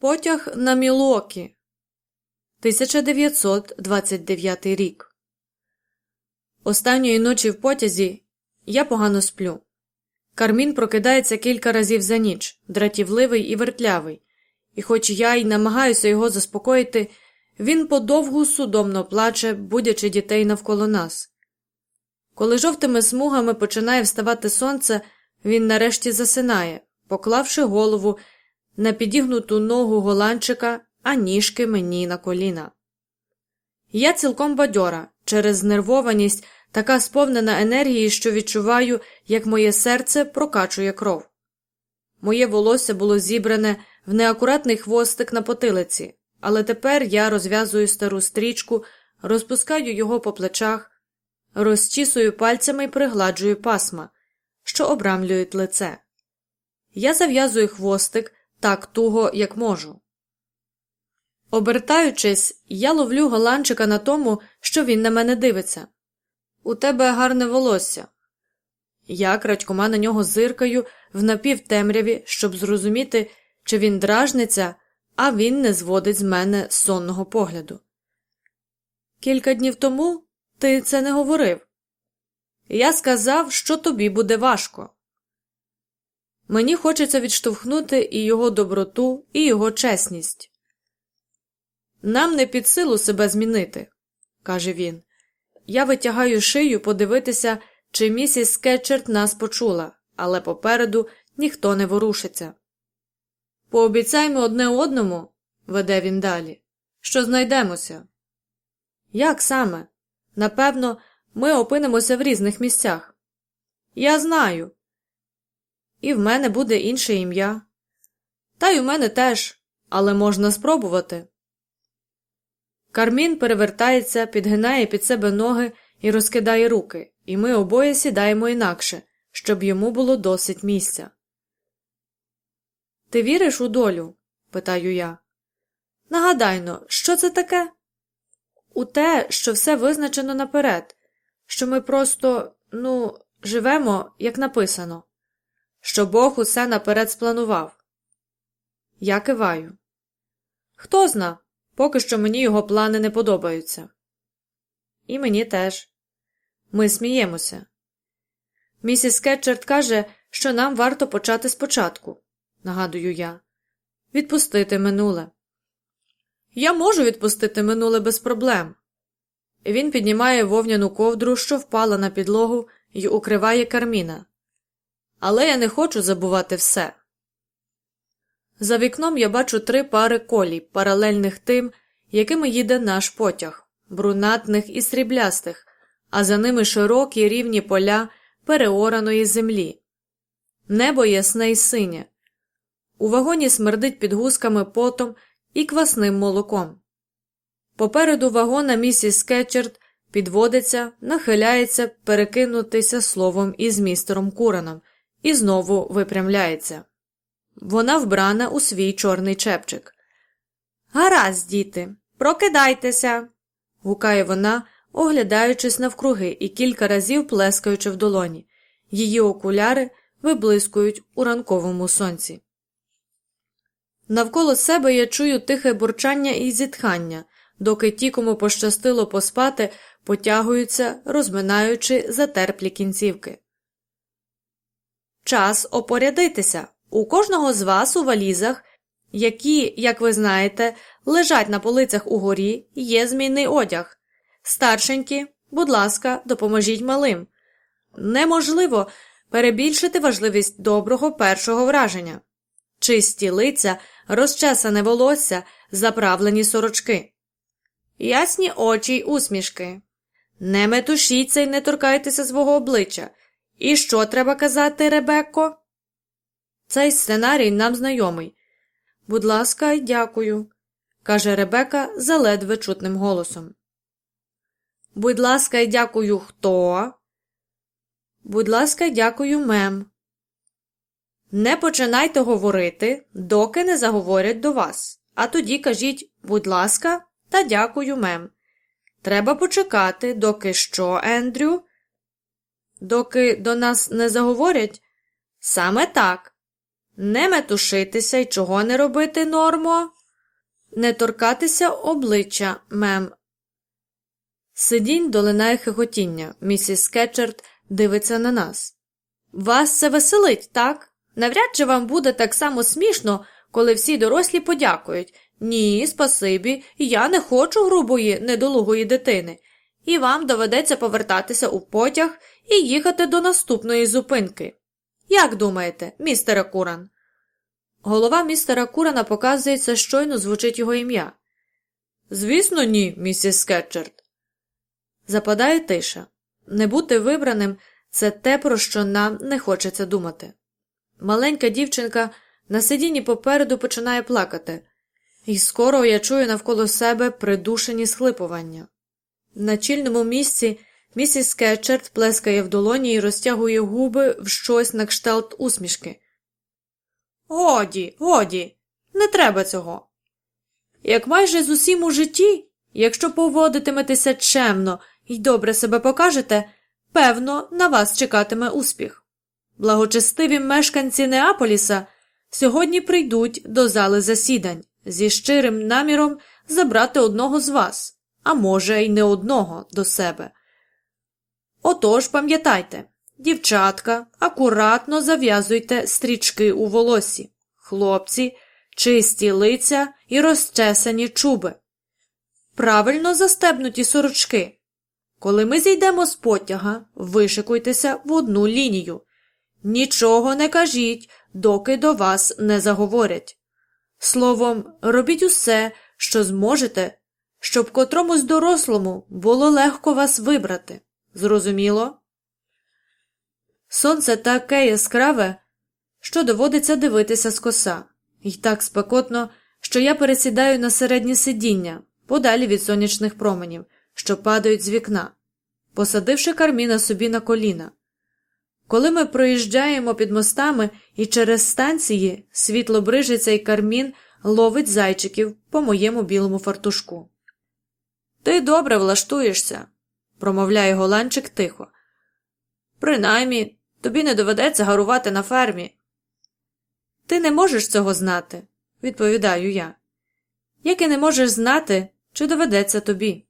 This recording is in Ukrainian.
Потяг на Мілокі. 1929 рік. Останньої ночі в потязі я погано сплю. Кармін прокидається кілька разів за ніч, дратівливий і вертлявий, і, хоч я й намагаюся його заспокоїти, він подовгу судомно плаче, будячи дітей навколо нас. Коли жовтими смугами починає вставати сонце, він нарешті засинає, поклавши голову на підігнуту ногу голландчика, а ніжки мені на коліна. Я цілком бадьора через знервованість, така сповнена енергії, що відчуваю, як моє серце прокачує кров. Моє волосся було зібране в неакуратний хвостик на потилиці, але тепер я розв'язую стару стрічку, розпускаю його по плечах, розчісую пальцями і пригладжую пасма, що обрамлюють лице. Я зав'язую хвостик так туго, як можу. Обертаючись, я ловлю голландчика на тому, що він на мене дивиться. У тебе гарне волосся. Я крадькома на нього зиркаю в напівтемряві, щоб зрозуміти, чи він дражниться, а він не зводить з мене сонного погляду. Кілька днів тому ти це не говорив. Я сказав, що тобі буде важко. Мені хочеться відштовхнути і його доброту, і його чесність. Нам не під силу себе змінити, каже він. Я витягаю шию подивитися, чи місіс Скетчерт нас почула, але попереду ніхто не ворушиться. Пообіцяймо одне одному, веде він далі, що знайдемося. Як саме? Напевно, ми опинимося в різних місцях. Я знаю. І в мене буде інше ім'я. Та й у мене теж, але можна спробувати. Кармін перевертається, підгинає під себе ноги і розкидає руки, і ми обоє сідаємо інакше, щоб йому було досить місця. Ти віриш у долю? питаю я. Нагадайно, що це таке? У те, що все визначено наперед, що ми просто, ну, живемо, як написано, що Бог усе наперед спланував. Я киваю. Хто зна, поки що мені його плани не подобаються. І мені теж. Ми сміємося. Місіс Кетчерт каже, що нам варто почати спочатку, нагадую я. Відпустити минуле. Я можу відпустити минуле без проблем. Він піднімає вовняну ковдру, що впала на підлогу, і укриває карміна. Але я не хочу забувати все. За вікном я бачу три пари колій, паралельних тим, якими їде наш потяг, брунатних і сріблястих, а за ними широкі рівні поля переораної землі. Небо ясне й синє. У вагоні смердить під гусками потом і квасним молоком. Попереду вагона місіс Скетчерт підводиться, нахиляється перекинутися словом із містером Кураном і знову випрямляється. Вона вбрана у свій чорний чепчик. Гаразд, діти, прокидайтеся. гукає вона, оглядаючись навкруги і кілька разів плескаючи в долоні. Її окуляри виблискують у ранковому сонці. Навколо себе я чую тихе бурчання і зітхання, доки ті, кому пощастило поспати, потягуються, розминаючи затерплі кінцівки. Час опорядитися. У кожного з вас у валізах, які, як ви знаєте, лежать на полицях угорі, є змінний одяг. Старшенькі, будь ласка, допоможіть малим. Неможливо перебільшити важливість доброго першого враження. Чисті лиця, розчесане волосся, заправлені сорочки, ясні очі й усмішки. Не метушіться й не торкайтеся свого обличчя. І що треба казати, Ребекко? Цей сценарій нам знайомий. Будь ласка, дякую, каже Ребека заледве чутним голосом. Будь ласка, й дякую, хто? Будь ласка, дякую, мем. Не починайте говорити, доки не заговорять до вас. А тоді кажіть, будь ласка, та дякую, мем. Треба почекати, доки що, Ендрю? Доки до нас не заговорять? Саме так. Не метушитися й чого не робити, нормо? Не торкатися обличчя, мем. Сидінь долинає хихотіння. Місіс Скетчерт дивиться на нас. Вас це веселить, так? Навряд чи вам буде так само смішно, коли всі дорослі подякують. Ні, спасибі, я не хочу грубої, недолугої дитини. І вам доведеться повертатися у потяг і їхати до наступної зупинки. Як думаєте, містере Куран? Голова містера Курана показується, щойно звучить його ім'я. Звісно, ні, місіс Скетчерт. Западає тиша. Не бути вибраним це те, про що нам не хочеться думати. Маленька дівчинка на сидінні попереду починає плакати, і скоро я чую навколо себе придушені схлипування. На чільному місці місіс Скетчерт плескає в долоні і розтягує губи в щось на кшталт усмішки. Годі, годі, не треба цього. Як майже з усім у житті, якщо поводитиметеся чемно і добре себе покажете, певно, на вас чекатиме успіх. Благочестиві мешканці Неаполіса сьогодні прийдуть до зали засідань зі щирим наміром забрати одного з вас, а може, й не одного до себе. Отож, пам'ятайте, дівчатка, акуратно зав'язуйте стрічки у волосі, хлопці, чисті лиця і розчесані чуби. Правильно застебнуті сорочки. Коли ми зійдемо з потяга, вишикуйтеся в одну лінію. Нічого не кажіть, доки до вас не заговорять. Словом, робіть усе, що зможете, щоб котромусь дорослому було легко вас вибрати. Зрозуміло? Сонце таке яскраве, що доводиться дивитися з коса, і так спекотно, що я пересідаю на середнє сидіння, подалі від сонячних променів, що падають з вікна, посадивши карміна собі на коліна. Коли ми проїжджаємо під мостами і через станції, світло брижиться і кармін ловить зайчиків по моєму білому фартушку. Ти добре влаштуєшся, промовляє голанчик тихо. Принаймні, тобі не доведеться гарувати на фермі. Ти не можеш цього знати, відповідаю я. Як і не можеш знати, чи доведеться тобі.